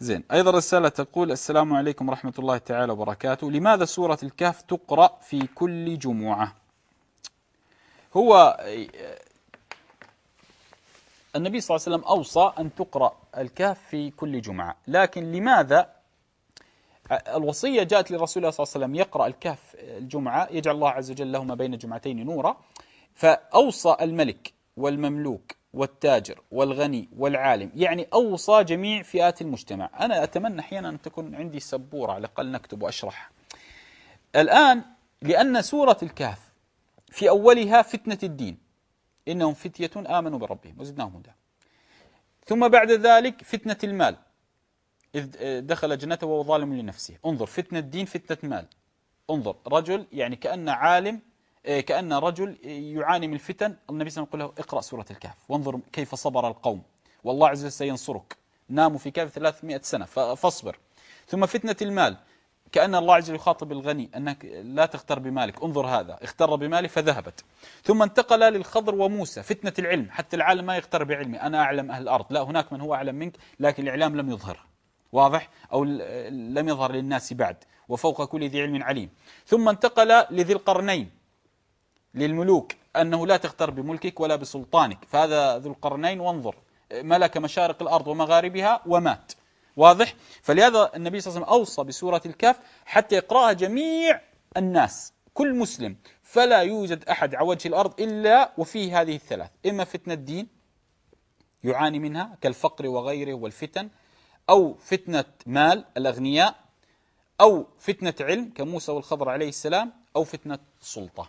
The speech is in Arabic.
زين. أيضا رسالة تقول السلام عليكم ورحمة الله تعالى وبركاته. لماذا سورة الكهف تقرأ في كل جمعة؟ هو النبي صلى الله عليه وسلم أوصى أن تقرأ الكهف في كل جمعة لكن لماذا؟ الوصية جاءت لرسول الله صلى الله عليه وسلم يقرأ الكهف الجمعة يجعل الله عز وجل له ما بين جمعتين نورا فأوصى الملك والمملوك والتاجر والغني والعالم. يعني أوصى جميع فئات المجتمع. أنا أتمنى أحيانا أن تكون عندي سبورة على الأقل نكتب وأشرح الآن لأن سورة الكهف في أولها فتنة الدين. إنهم فتية آمنوا بربهم وزدناهم هدى. ثم بعد ذلك فتنة المال. إذ دخل جنته وهو ظالم لنفسه. انظر فتنة الدين فتنة مال. انظر رجل يعني كأن عالم كأن رجل يعاني من الفتن النبي صلى الله عليه وسلم يقول له اقرأ سورة الكهف وانظر كيف صبر القوم. والله عز وجل سينصرك. ناموا في كهف 300 سنة فاصبر. ثم فتنة المال. كأن الله عز وجل يخاطب الغني أنك لا تختر بمالك انظر هذا. اختر بماله فذهبت. ثم انتقل للخضر وموسى. فتنة العلم. حتى العالم ما يختر بعلمي. أنا أعلم أهل الأرض. لا هناك من هو أعلم منك لكن الإعلام لم يظهر. واضح؟ أو لم يظهر للناس بعد. وفوق كل ذي علم عليم. ثم انتقل لذي القرنين. للملوك أنه لا تغتر بملكك ولا بسلطانك فهذا ذو القرنين وانظر. ملك مشارق الأرض ومغاربها ومات. واضح؟ فلهذا النبي صلى الله عليه وسلم أوصى بسورة الكهف حتى يقرأها جميع الناس كل مسلم. فلا يوجد أحد على وجه الأرض إلا وفيه هذه الثلاث. إما فتنة الدين يعاني منها كالفقر وغيره والفتن أو فتنة مال الأغنياء أو فتنة علم كموسى والخضر عليه السلام أو فتنة سلطة.